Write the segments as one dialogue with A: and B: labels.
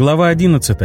A: Глава 11.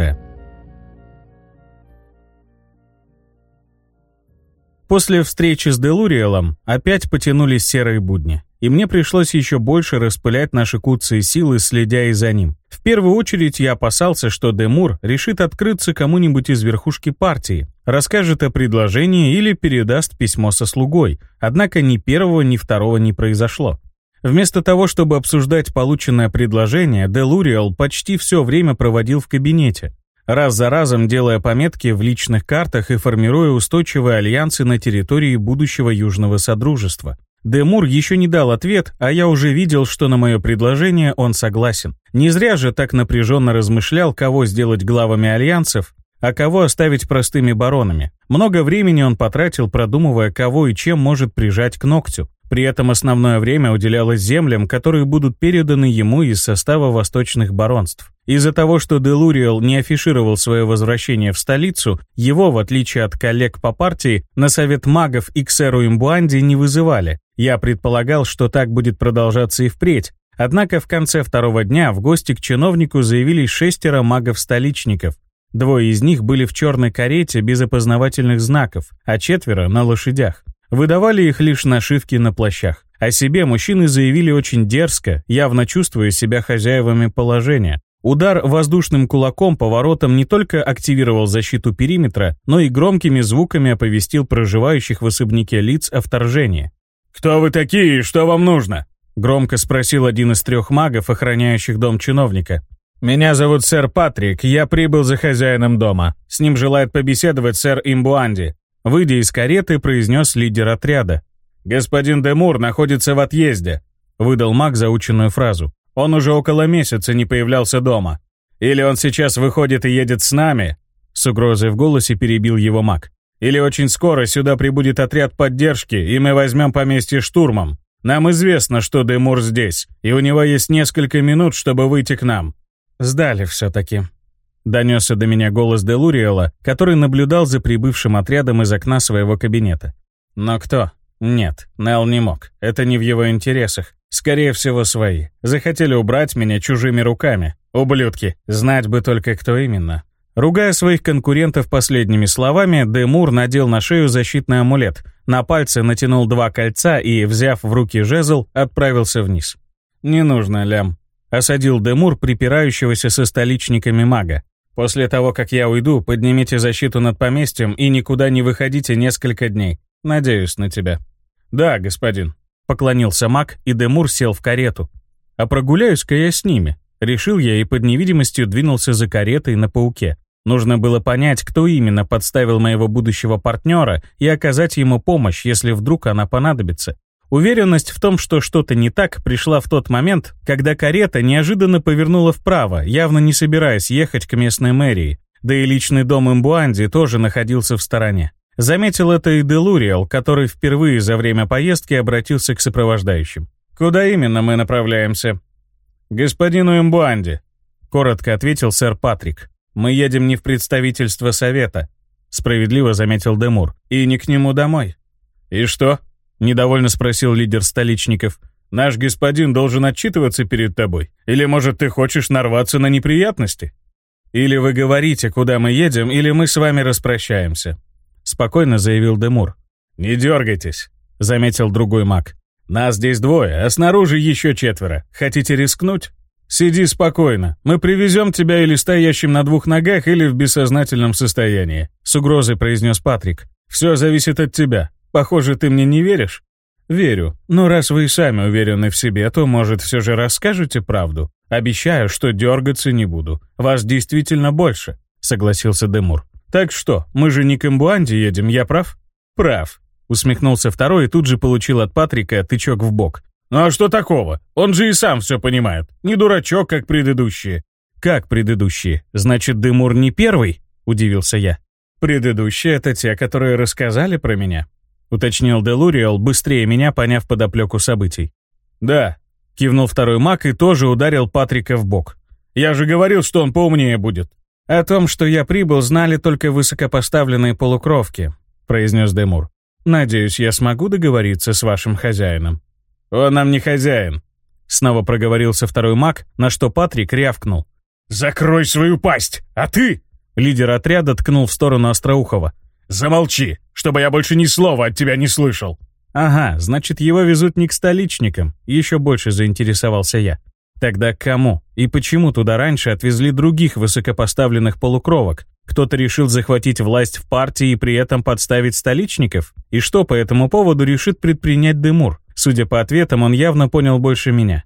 A: После встречи с Делуриэлом опять потянулись серые будни, и мне пришлось еще больше распылять наши куцы силы, следя и за ним. В первую очередь я опасался, что Демур решит открыться кому-нибудь из верхушки партии, расскажет о предложении или передаст письмо со слугой, однако ни первого, ни второго не произошло. Вместо того, чтобы обсуждать полученное предложение, Делуриал почти все время проводил в кабинете, раз за разом делая пометки в личных картах и формируя устойчивые альянсы на территории будущего Южного Содружества. Демур еще не дал ответ, а я уже видел, что на мое предложение он согласен. Не зря же так напряженно размышлял, кого сделать главами альянсов, а кого оставить простыми баронами. Много времени он потратил, продумывая, кого и чем может прижать к ногтю. При этом основное время уделялось землям, которые будут переданы ему из состава восточных баронств. Из-за того, что Делуриэл не афишировал свое возвращение в столицу, его, в отличие от коллег по партии, на совет магов и к сэру Имбуанди не вызывали. Я предполагал, что так будет продолжаться и впредь. Однако в конце второго дня в гости к чиновнику заявились шестеро магов-столичников. Двое из них были в черной карете без опознавательных знаков, а четверо — на лошадях. Выдавали их лишь нашивки на плащах. О себе мужчины заявили очень дерзко, явно чувствуя себя хозяевами положения. Удар воздушным кулаком по воротам не только активировал защиту периметра, но и громкими звуками оповестил проживающих в особняке лиц о вторжении.
B: «Кто вы такие и что вам нужно?»
A: Громко спросил один из трех магов, охраняющих дом чиновника.
B: «Меня зовут сэр Патрик, я прибыл за хозяином дома. С ним желает побеседовать сэр Имбуанди.
A: Выйдя из кареты, произнес лидер отряда.
B: «Господин Демур находится в отъезде», — выдал маг заученную фразу. «Он уже около месяца не появлялся дома. Или он сейчас выходит и едет с нами?» С угрозой в голосе перебил его маг. «Или очень скоро сюда прибудет отряд поддержки, и мы возьмем поместье штурмом. Нам известно, что Демур здесь, и у него есть несколько минут, чтобы выйти к нам».
A: «Сдали все-таки», Донесся до меня голос Делуриэла, который наблюдал за прибывшим отрядом из окна своего кабинета. Но кто? Нет, Нел не мог. Это не в его интересах. Скорее всего, свои. Захотели убрать меня чужими руками. Ублюдки. Знать бы только, кто именно. Ругая своих конкурентов последними словами, Демур надел на шею защитный амулет, на пальцы натянул два кольца и, взяв в руки жезл, отправился вниз. «Не нужно, Лям», — осадил Демур припирающегося со столичниками мага. После того, как я уйду, поднимите защиту над поместьем и никуда не выходите несколько дней. Надеюсь на тебя».
B: «Да, господин», —
A: поклонился маг, и Демур сел в карету. «А прогуляюсь-ка я с ними». Решил я и под невидимостью двинулся за каретой на пауке. Нужно было понять, кто именно подставил моего будущего партнера и оказать ему помощь, если вдруг она понадобится. Уверенность в том, что что-то не так, пришла в тот момент, когда карета неожиданно повернула вправо, явно не собираясь ехать к местной мэрии, да и личный дом Имбуанди тоже находился в стороне. Заметил это и Делуриал, который впервые за время поездки обратился к сопровождающим. «Куда именно мы направляемся?»
B: «Господину Имбуанди», —
A: коротко ответил сэр Патрик. «Мы едем не в представительство совета», — справедливо заметил Демур, — «и не к нему домой».
B: «И что?»
A: Недовольно спросил лидер столичников.
B: «Наш господин должен отчитываться перед тобой? Или, может, ты хочешь нарваться на неприятности?»
A: «Или вы говорите, куда мы едем, или мы с вами распрощаемся», — спокойно заявил Демур.
B: «Не дергайтесь», —
A: заметил другой маг.
B: «Нас здесь двое, а снаружи еще четверо. Хотите рискнуть?»
A: «Сиди спокойно. Мы привезем тебя или стоящим на двух ногах, или в бессознательном состоянии», — с угрозой произнес Патрик. «Все зависит от тебя. Похоже, ты мне не веришь? Верю. Но раз вы и сами уверены в себе, то, может, все же расскажете правду? Обещаю, что дергаться не буду. Вас действительно больше, согласился Демур. Так что, мы же не к Имбуанде едем, я прав?
B: Прав.
A: Усмехнулся второй и тут же получил от Патрика тычок в бок.
B: «Ну а что такого? Он же и сам все понимает. Не дурачок, как предыдущие».
A: «Как предыдущие? Значит, Демур не первый?» — удивился я. «Предыдущие — это те, которые рассказали про меня. — уточнил Делуриэл, быстрее меня поняв подоплеку событий.
B: «Да», — кивнул второй маг и тоже ударил Патрика в бок. «Я же говорил, что он поумнее будет».
A: «О том, что я прибыл, знали только высокопоставленные полукровки», — произнес Демур. «Надеюсь, я смогу договориться с вашим хозяином».
B: «Он нам не хозяин», —
A: снова проговорился второй маг, на что Патрик рявкнул.
B: «Закрой свою пасть! А ты...»
A: Лидер отряда ткнул в сторону Остроухова.
B: «Замолчи, чтобы я больше ни слова от тебя не слышал!»
A: «Ага, значит, его везут не к столичникам», еще больше заинтересовался я. Тогда к кому? И почему туда раньше отвезли других высокопоставленных полукровок? Кто-то решил захватить власть в партии и при этом подставить столичников? И что по этому поводу решит предпринять Демур? Судя по ответам, он явно понял больше меня.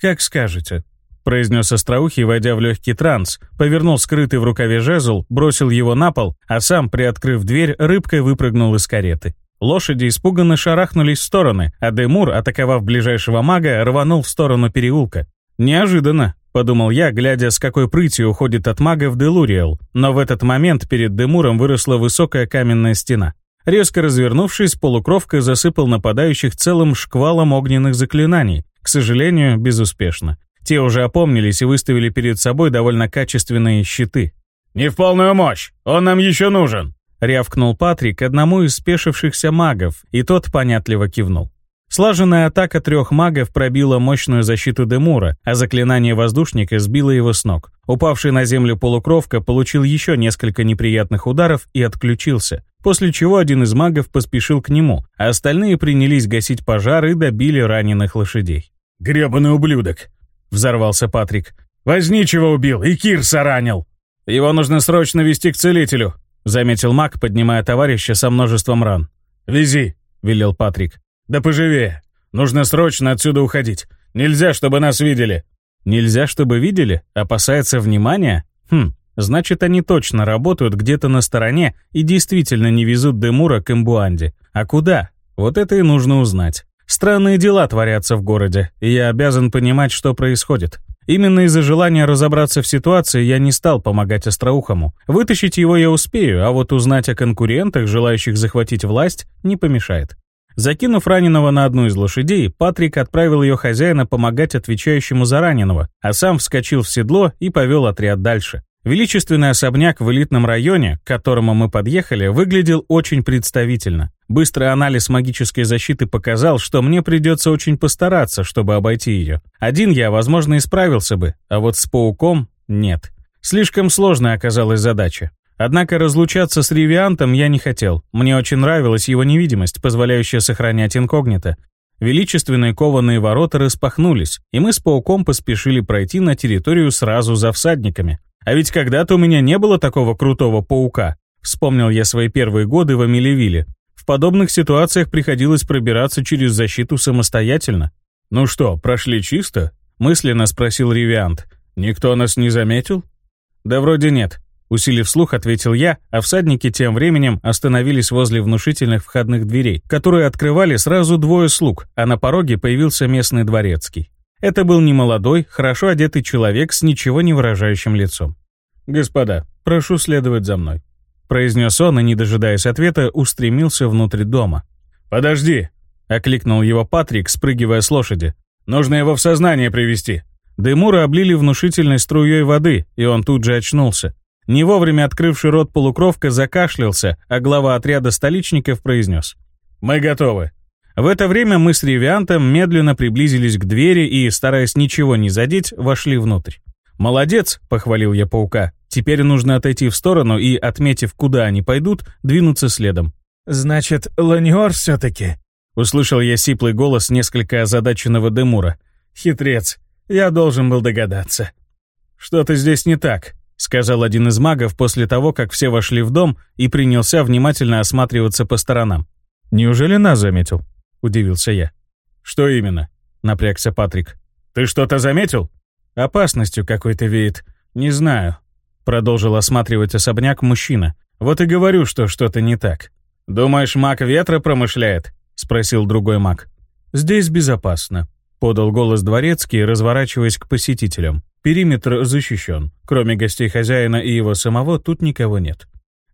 A: «Как скажете», — произнес Остроухий, войдя в легкий транс, повернул скрытый в рукаве жезл, бросил его на пол, а сам, приоткрыв дверь, рыбкой выпрыгнул из кареты. Лошади испуганно шарахнулись в стороны, а Демур, атаковав ближайшего мага, рванул в сторону переулка. «Неожиданно», — подумал я, глядя, с какой прытью уходит от мага в Делуриэл, но в этот момент перед Демуром выросла высокая каменная стена. Резко развернувшись, полукровка засыпал нападающих целым шквалом огненных заклинаний, к сожалению, безуспешно. Те уже опомнились и выставили перед собой довольно качественные щиты.
B: «Не в полную мощь! Он нам еще нужен!»
A: — рявкнул Патрик одному из спешившихся магов, и тот понятливо кивнул. Слаженная атака трех магов пробила мощную защиту Демура, а заклинание воздушника сбило его с ног. Упавший на землю полукровка получил еще несколько неприятных ударов и отключился, после чего один из магов поспешил к нему, а остальные принялись гасить пожар и добили раненых лошадей.
B: «Гребаный ублюдок!» — взорвался Патрик. «Возничего убил и Кирса ранил!»
A: «Его нужно срочно вести к целителю», — заметил маг, поднимая товарища со множеством ран.
B: «Вези», — велел Патрик. «Да поживее. Нужно срочно отсюда уходить. Нельзя, чтобы нас видели».
A: «Нельзя, чтобы видели? Опасается внимания? Хм, значит, они точно работают где-то на стороне и действительно не везут Демура к Имбуанде. А куда? Вот это и нужно узнать. Странные дела творятся в городе, и я обязан понимать, что происходит. Именно из-за желания разобраться в ситуации я не стал помогать Остроухому. Вытащить его я успею, а вот узнать о конкурентах, желающих захватить власть, не помешает. Закинув раненого на одну из лошадей, Патрик отправил ее хозяина помогать отвечающему за раненого, а сам вскочил в седло и повел отряд дальше. Величественный особняк в элитном районе, к которому мы подъехали, выглядел очень представительно. Быстрый анализ магической защиты показал, что мне придется очень постараться, чтобы обойти ее. Один я, возможно, и справился бы, а вот с пауком — нет. Слишком сложная оказалась задача. Однако разлучаться с Ревиантом я не хотел. Мне очень нравилась его невидимость, позволяющая сохранять инкогнито. Величественные кованые ворота распахнулись, и мы с пауком поспешили пройти на территорию сразу за всадниками. А ведь когда-то у меня не было такого крутого паука. Вспомнил я свои первые годы в Амелевиле. В подобных ситуациях приходилось пробираться через защиту самостоятельно.
B: «Ну что, прошли чисто?» — мысленно спросил Ревиант. «Никто нас не заметил?»
A: «Да вроде нет», Усилив слух, ответил я, а всадники тем временем остановились возле внушительных входных дверей, которые открывали сразу двое слуг, а на пороге появился местный дворецкий. Это был немолодой, хорошо одетый человек с ничего не выражающим лицом. «Господа, прошу следовать за мной», — произнес он и, не дожидаясь ответа, устремился внутрь дома.
B: «Подожди!» — окликнул его Патрик, спрыгивая с лошади. «Нужно его в сознание привести».
A: Демура облили внушительной струей воды, и он тут же очнулся. Не вовремя открывший рот полукровка закашлялся, а глава отряда столичников произнес.
B: «Мы готовы».
A: В это время мы с Ревиантом медленно приблизились к двери и, стараясь ничего не задеть, вошли внутрь. «Молодец», — похвалил я паука. «Теперь нужно отойти в сторону и, отметив, куда они пойдут, двинуться следом».
C: «Значит, Ланиор все-таки?»
A: Услышал я сиплый голос несколько озадаченного Демура.
C: «Хитрец, я должен был догадаться».
A: «Что-то здесь не так», сказал один из магов после того, как все вошли в дом и принялся внимательно осматриваться по сторонам. «Неужели нас заметил?» — удивился я.
B: «Что именно?»
A: — напрягся Патрик.
B: «Ты что-то заметил?»
A: «Опасностью какой-то веет. Не знаю», — продолжил осматривать особняк мужчина. «Вот и говорю, что что-то не так».
B: «Думаешь, маг ветра промышляет?»
A: — спросил другой маг. «Здесь безопасно», — подал голос дворецкий, разворачиваясь к посетителям. Периметр защищен. Кроме гостей хозяина и его самого, тут никого нет.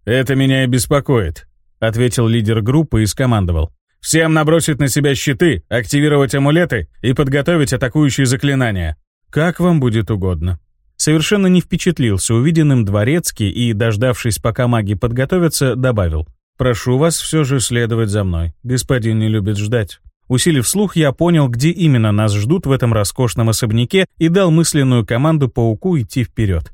B: «Это меня и беспокоит», — ответил лидер группы и скомандовал. «Всем набросить на себя щиты, активировать амулеты и подготовить атакующие заклинания».
A: «Как вам будет угодно». Совершенно не впечатлился увиденным дворецкий и, дождавшись, пока маги подготовятся, добавил. «Прошу вас все же следовать за мной. Господин не любит ждать». Усилив слух, я понял, где именно нас ждут в этом роскошном особняке и дал мысленную команду пауку идти вперед.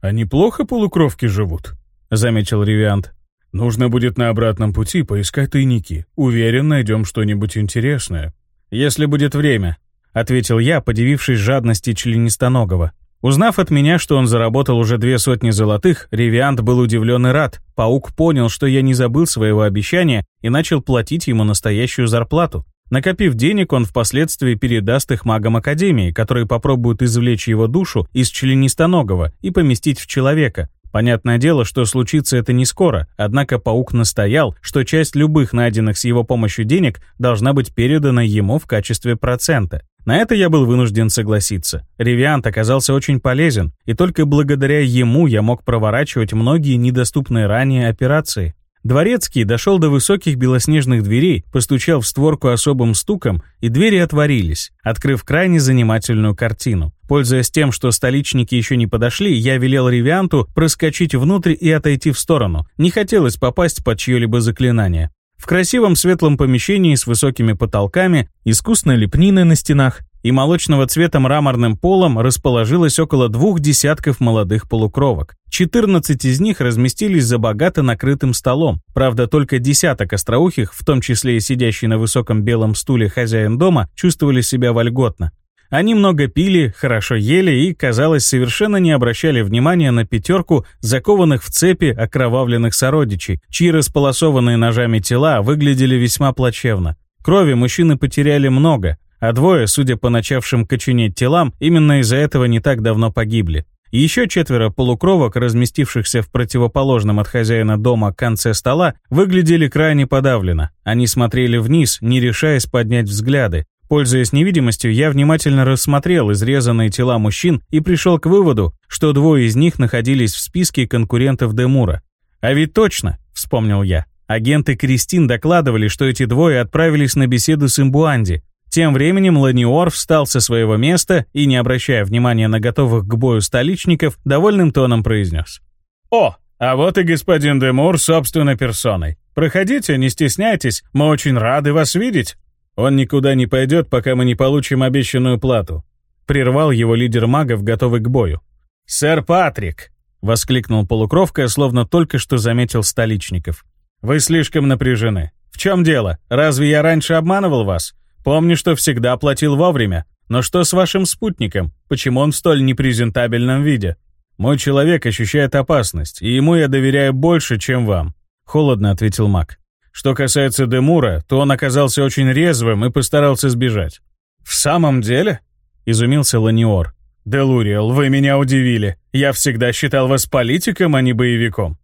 B: «А неплохо полукровки живут», — заметил Ревиант. «Нужно будет на обратном пути поискать тайники. Уверен, найдем что-нибудь интересное».
A: «Если будет время», — ответил я, подивившись жадности членистоногого. Узнав от меня, что он заработал уже две сотни золотых, Ревиант был удивлен и рад. Паук понял, что я не забыл своего обещания и начал платить ему настоящую зарплату. Накопив денег, он впоследствии передаст их магам Академии, которые попробуют извлечь его душу из членистоногого и поместить в человека. Понятное дело, что случится это не скоро, однако паук настоял, что часть любых найденных с его помощью денег должна быть передана ему в качестве процента. На это я был вынужден согласиться. Ревиант оказался очень полезен, и только благодаря ему я мог проворачивать многие недоступные ранее операции. Дворецкий дошел до высоких белоснежных дверей, постучал в створку особым стуком, и двери отворились, открыв крайне занимательную картину. Пользуясь тем, что столичники еще не подошли, я велел Ревианту проскочить внутрь и отойти в сторону. Не хотелось попасть под чье-либо заклинание. В красивом светлом помещении с высокими потолками, искусной лепниной на стенах и молочного цвета мраморным полом расположилось около двух десятков молодых полукровок. 14 из них разместились за богато накрытым столом. Правда, только десяток остроухих, в том числе и сидящий на высоком белом стуле хозяин дома, чувствовали себя вольготно. Они много пили, хорошо ели и, казалось, совершенно не обращали внимания на пятерку закованных в цепи окровавленных сородичей, чьи располосованные ножами тела выглядели весьма плачевно. Крови мужчины потеряли много, а двое, судя по начавшим коченеть телам, именно из-за этого не так давно погибли. Еще четверо полукровок, разместившихся в противоположном от хозяина дома конце стола, выглядели крайне подавленно. Они смотрели вниз, не решаясь поднять взгляды, Пользуясь невидимостью, я внимательно рассмотрел изрезанные тела мужчин и пришел к выводу, что двое из них находились в списке конкурентов Демура. «А ведь точно», — вспомнил я, агенты Кристин докладывали, что эти двое отправились на беседу с Имбуанди. Тем временем Ланиор встал со своего места и, не обращая внимания на готовых к бою столичников, довольным тоном произнес. «О, а вот и господин Демур собственной персоной. Проходите, не стесняйтесь, мы очень рады вас видеть».
B: «Он никуда не пойдет, пока мы не получим обещанную плату», — прервал его лидер магов, готовый к бою.
A: «Сэр Патрик!» — воскликнул полукровка, словно только что заметил столичников. «Вы слишком напряжены. В чем дело? Разве я раньше обманывал вас? Помню, что всегда платил вовремя. Но что с вашим спутником? Почему он в столь непрезентабельном виде?»
B: «Мой человек ощущает опасность, и ему я доверяю больше, чем вам», — холодно ответил маг. Что касается Демура, то он оказался очень резвым и постарался сбежать.
A: «В самом деле?» — изумился Ланиор. «Делуриэл, вы меня удивили. Я всегда считал вас политиком, а не боевиком».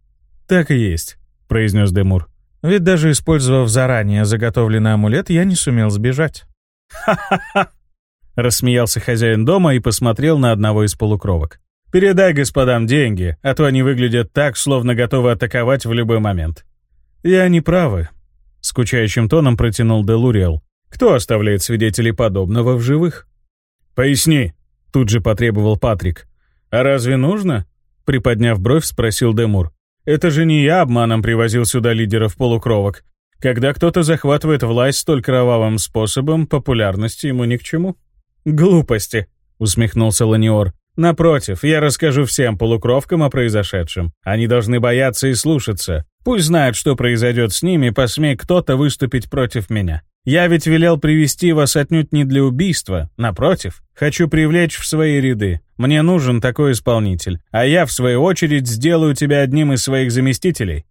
C: «Так и есть», — произнес Демур. «Ведь даже использовав заранее заготовленный амулет, я не сумел сбежать».
A: «Ха-ха-ха!» — рассмеялся хозяин дома и посмотрел на одного из полукровок. «Передай господам деньги, а то они выглядят так, словно готовы атаковать в любой момент».
C: «И они правы», —
A: скучающим тоном протянул Делуриэл. «Кто оставляет свидетелей подобного в живых?»
B: «Поясни», —
A: тут же потребовал Патрик. «А разве нужно?» — приподняв бровь, спросил Демур. «Это же не я обманом привозил сюда лидеров полукровок. Когда кто-то захватывает власть столь кровавым способом, популярности ему ни к чему». «Глупости», — усмехнулся Ланиор. «Напротив, я расскажу всем полукровкам о произошедшем. Они должны бояться и слушаться. Пусть знают, что произойдет с ними, посмей кто-то выступить против меня. Я ведь велел привести вас отнюдь не для убийства, напротив, хочу привлечь в свои ряды. Мне нужен такой исполнитель, а я, в свою очередь, сделаю тебя одним из своих заместителей».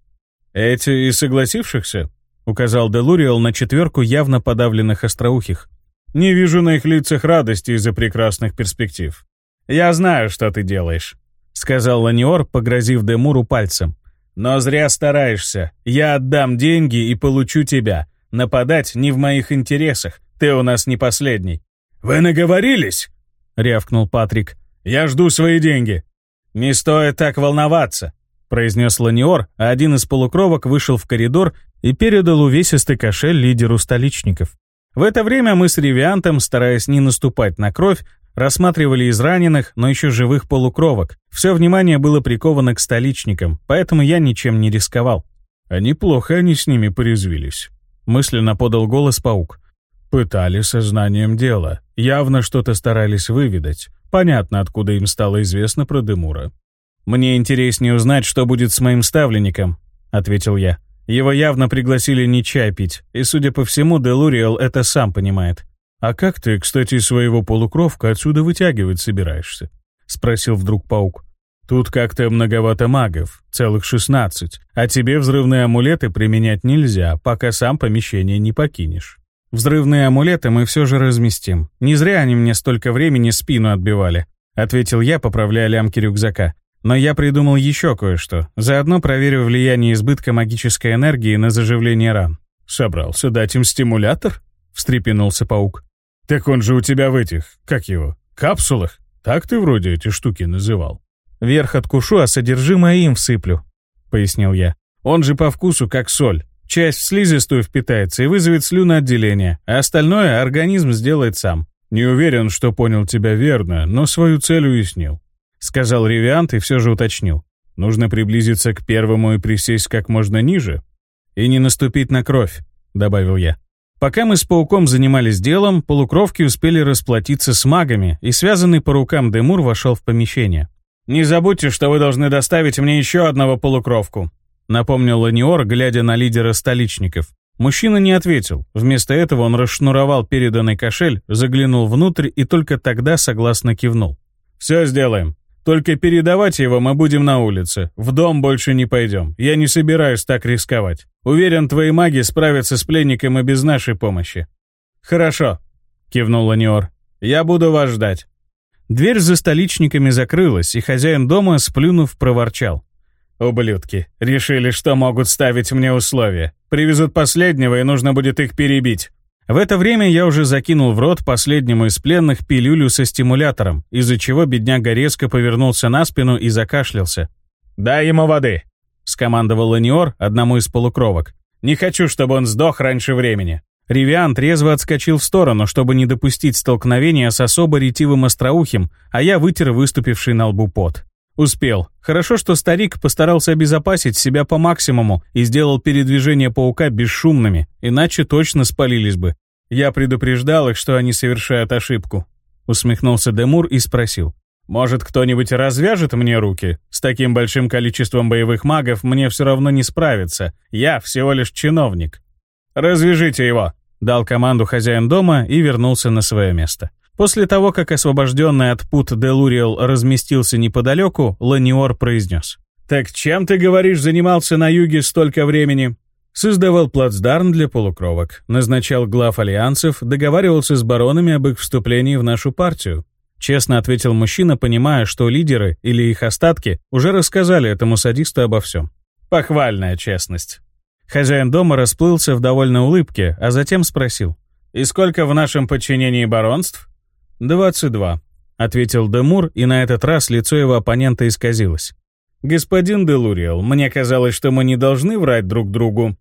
B: «Эти и согласившихся?»
A: — указал Делуриэл на четверку явно подавленных остроухих.
B: «Не вижу на их лицах радости из-за прекрасных перспектив».
A: «Я знаю, что ты делаешь», — сказал Ланиор, погрозив Демуру пальцем. Но зря стараешься. Я отдам деньги и получу тебя. Нападать не в моих интересах. Ты у нас не последний».
B: «Вы наговорились?»
A: — рявкнул Патрик.
B: «Я жду свои деньги».
A: «Не стоит так волноваться», — произнес Ланиор, а один из полукровок вышел в коридор и передал увесистый кошель лидеру столичников. В это время мы с Ревиантом, стараясь не наступать на кровь, Рассматривали из раненых, но еще живых полукровок. Все внимание было приковано к столичникам, поэтому я ничем не рисковал.
B: «А неплохо они с ними порезвились», — мысленно подал голос паук. Пытали сознанием дела. Явно что-то старались выведать. Понятно, откуда им стало известно про Демура.
A: «Мне интереснее узнать, что будет с моим ставленником», — ответил я. Его явно пригласили не чай пить, и, судя по всему, Делуриэл это сам понимает.
B: «А как ты, кстати, своего полукровка отсюда вытягивать собираешься?» — спросил вдруг паук. «Тут как-то многовато магов, целых шестнадцать, а тебе взрывные амулеты применять нельзя, пока сам помещение не покинешь».
A: «Взрывные амулеты мы все же разместим. Не зря они мне столько времени спину отбивали», — ответил я, поправляя лямки рюкзака. Но я придумал еще кое-что. Заодно проверю влияние избытка магической энергии на заживление ран.
B: «Собрался дать им стимулятор?» — встрепенулся паук. «Так он же у тебя в этих, как его, капсулах? Так ты вроде эти штуки называл».
C: «Верх откушу, а содержимое им всыплю», — пояснил я.
A: «Он же по вкусу как соль. Часть в слизистую впитается и вызовет слюноотделение, а остальное организм сделает сам».
B: «Не уверен, что понял тебя верно, но свою цель уяснил
A: сказал Ревиант и все же уточнил.
B: Нужно приблизиться к первому и присесть как можно ниже.
A: И не наступить на кровь, добавил я. Пока мы с пауком занимались делом, полукровки успели расплатиться с магами, и связанный по рукам Демур вошел в помещение. «Не забудьте, что вы должны доставить мне еще одного полукровку», напомнил Ланиор, глядя на лидера столичников. Мужчина не ответил. Вместо этого он расшнуровал переданный кошель, заглянул внутрь и только тогда согласно кивнул. «Все сделаем. Только передавать его мы будем на улице. В дом больше не пойдем. Я не собираюсь так рисковать. Уверен, твои маги справятся с пленником и без нашей помощи». «Хорошо», — кивнул Ланиор. «Я буду вас ждать». Дверь за столичниками закрылась, и хозяин дома, сплюнув, проворчал. «Ублюдки. Решили, что могут ставить мне условия. Привезут последнего, и нужно будет их перебить. В это время я уже закинул в рот последнему из пленных пилюлю со стимулятором, из-за чего бедняга резко повернулся на спину и закашлялся. «Дай ему воды!» — скомандовал Ланиор одному из полукровок. «Не хочу, чтобы он сдох раньше времени». Ревиан трезво отскочил в сторону, чтобы не допустить столкновения с особо ретивым остроухим, а я вытер выступивший на лбу пот. Успел. Хорошо, что старик постарался обезопасить себя по максимуму и сделал передвижения паука бесшумными, иначе точно спалились бы. Я предупреждал их, что они совершают ошибку. Усмехнулся Демур и спросил. «Может, кто-нибудь развяжет мне руки? С таким большим количеством боевых магов мне все равно не справиться. Я всего лишь чиновник». «Развяжите его!» — дал команду хозяин дома и вернулся на свое место. После того, как освобожденный от пут Делуриэл разместился неподалеку, Ланиор произнес. «Так чем, ты говоришь, занимался на юге столько времени?» Создавал плацдарм для полукровок, назначал глав альянсов, договаривался с баронами об их вступлении в нашу партию. Честно ответил мужчина, понимая, что лидеры или их остатки уже рассказали этому садисту обо всем. Похвальная честность. Хозяин дома расплылся в довольной улыбке, а затем спросил. «И сколько в нашем подчинении баронств?» «Двадцать два», — ответил Демур, и на этот раз лицо его оппонента исказилось. «Господин Делуриэл, мне казалось, что мы не должны врать друг другу».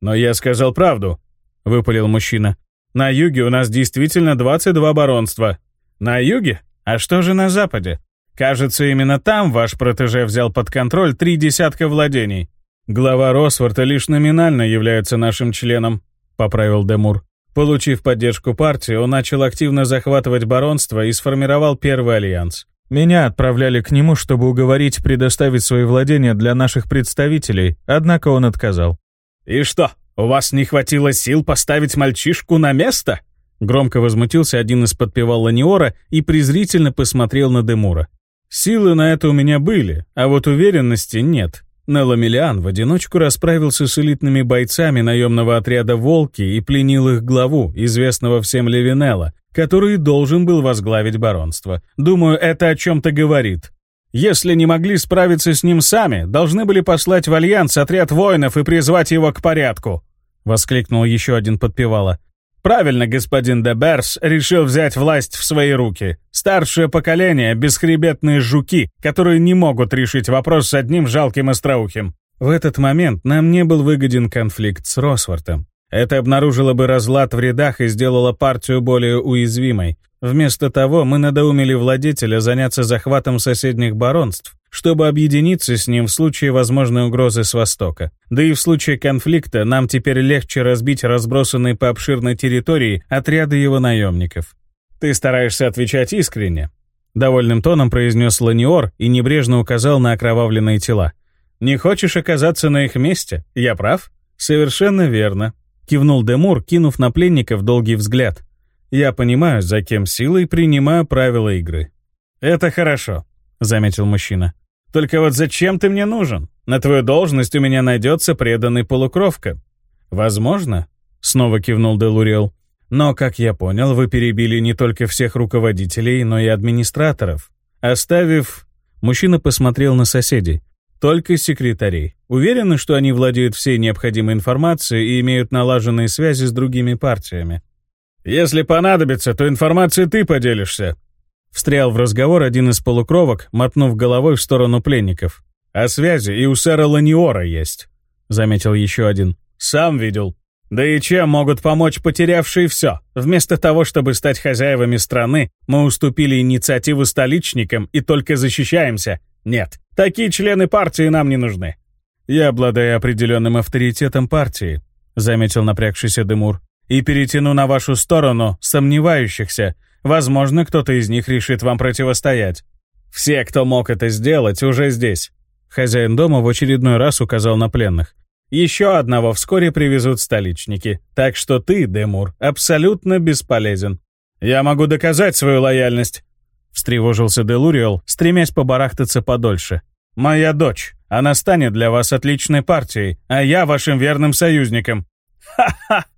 A: «Но я сказал правду», — выпалил мужчина. «На юге у нас действительно 22 баронства». «На юге? А что же на западе? Кажется, именно там ваш протеже взял под контроль три десятка владений». «Глава Росфорта лишь номинально является нашим членом», — поправил Демур. Получив поддержку партии, он начал активно захватывать баронство и сформировал первый альянс. Меня отправляли к нему, чтобы уговорить предоставить свои владения для наших представителей, однако он отказал. «И что, у вас не хватило сил поставить мальчишку на место?» Громко возмутился один из подпевал Ланиора и презрительно посмотрел на Демура. «Силы на это у меня были, а вот уверенности нет. Неламелиан в одиночку расправился с элитными бойцами наемного отряда «Волки» и пленил их главу, известного всем Левинелла, который должен был возглавить баронство. Думаю, это о чем-то говорит. Если не могли справиться с ним сами, должны были послать в Альянс отряд воинов и призвать его к порядку», — воскликнул еще один подпевала. Правильно господин Деберс решил взять власть в свои руки. Старшее поколение — бесхребетные жуки, которые не могут решить вопрос с одним жалким остроухим. В этот момент нам не был выгоден конфликт с Росвортом. Это обнаружило бы разлад в рядах и сделало партию более уязвимой. Вместо того мы надоумили владетеля заняться захватом соседних баронств, чтобы объединиться с ним в случае возможной угрозы с востока. Да и в случае конфликта нам теперь легче разбить разбросанные по обширной территории отряды его наемников. Ты стараешься отвечать искренне. Довольным тоном произнес Ланиор и небрежно указал на окровавленные тела. «Не хочешь оказаться на их месте? Я прав?» «Совершенно верно», — кивнул Демур, кинув на пленников долгий взгляд. «Я понимаю, за кем силой принимаю правила игры». «Это хорошо», — заметил мужчина. «Только вот зачем ты мне нужен? На твою должность у меня найдется преданный полукровка». «Возможно», — снова кивнул Делуриэл. «Но, как я понял, вы перебили не только всех руководителей, но и администраторов, оставив...» Мужчина посмотрел на соседей. «Только секретарей. Уверены, что они владеют всей необходимой информацией и имеют налаженные связи с другими партиями?» «Если понадобится, то информацией ты поделишься», Встрял в разговор один из полукровок, мотнув головой в сторону пленников. «А связи и у сэра Ланиора есть», — заметил еще один. «Сам видел. Да и чем могут помочь потерявшие все? Вместо того, чтобы стать хозяевами страны, мы уступили инициативу столичникам и только защищаемся. Нет, такие члены партии нам не нужны». «Я обладаю определенным авторитетом партии», — заметил напрягшийся Демур. «И перетяну на вашу сторону сомневающихся, Возможно, кто-то из них решит вам противостоять. Все, кто мог это сделать, уже здесь. Хозяин дома в очередной раз указал на пленных. Еще одного вскоре привезут столичники. Так что ты, Демур, абсолютно бесполезен. Я могу доказать свою лояльность. Встревожился Делуриол, стремясь побарахтаться подольше. «Моя дочь. Она станет для вас отличной партией, а я вашим верным союзником». «Ха-ха!» —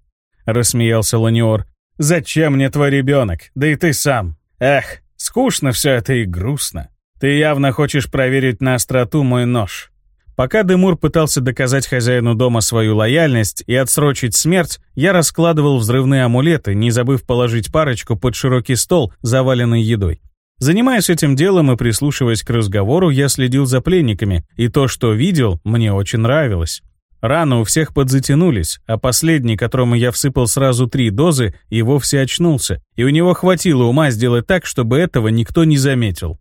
A: рассмеялся Ланиор. Зачем мне твой ребенок? Да и ты сам. Эх, скучно все это и грустно. Ты явно хочешь проверить на остроту мой нож. Пока Демур пытался доказать хозяину дома свою лояльность и отсрочить смерть, я раскладывал взрывные амулеты, не забыв положить парочку под широкий стол, заваленный едой. Занимаясь этим делом и прислушиваясь к разговору, я следил за пленниками, и то, что видел, мне очень нравилось. Раны у всех подзатянулись, а последний, которому я всыпал сразу три дозы, и вовсе очнулся, и у него хватило ума сделать так, чтобы этого никто не заметил.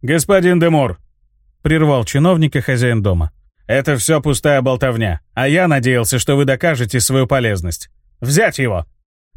A: «Господин Демур!» — прервал чиновника хозяин дома. «Это все пустая болтовня, а я надеялся, что вы докажете свою полезность. Взять его!»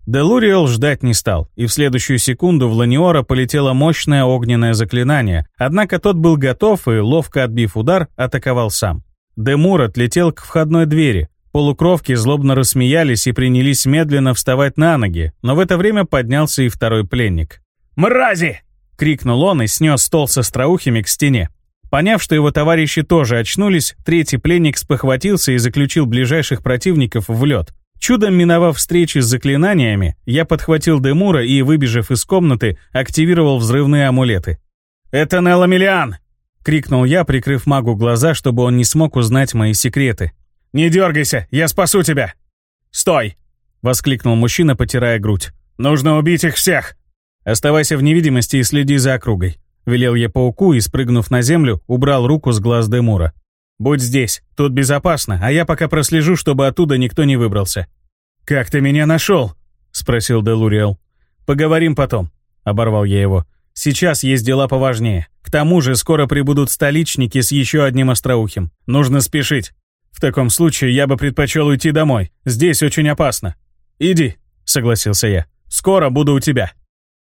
A: Делуриэл ждать не стал, и в следующую секунду в Ланиора полетело мощное огненное заклинание, однако тот был готов и, ловко отбив удар, атаковал сам. Демур отлетел к входной двери. Полукровки злобно рассмеялись и принялись медленно вставать на ноги, но в это время поднялся и второй пленник. «Мрази!» — крикнул он и снес стол со страухами к стене. Поняв, что его товарищи тоже очнулись, третий пленник спохватился и заключил ближайших противников в лед. Чудом миновав встречи с заклинаниями, я подхватил Демура и, выбежав из комнаты, активировал взрывные амулеты. «Это Неламелиан!» — крикнул я, прикрыв магу глаза, чтобы он не смог узнать мои секреты. «Не дергайся, я спасу тебя!» «Стой!» — воскликнул мужчина, потирая грудь. «Нужно убить их всех!» «Оставайся в невидимости и следи за округой», — велел я пауку и, спрыгнув на землю, убрал руку с глаз Демура. «Будь здесь, тут безопасно, а я пока прослежу, чтобы оттуда никто не выбрался». «Как ты меня нашел?» — спросил Делуриэл. «Поговорим потом», — оборвал я его. Сейчас есть дела поважнее. К тому же скоро прибудут столичники с еще одним остроухим. Нужно спешить. В таком случае я бы предпочел уйти домой. Здесь очень опасно. Иди, согласился я. Скоро буду у тебя.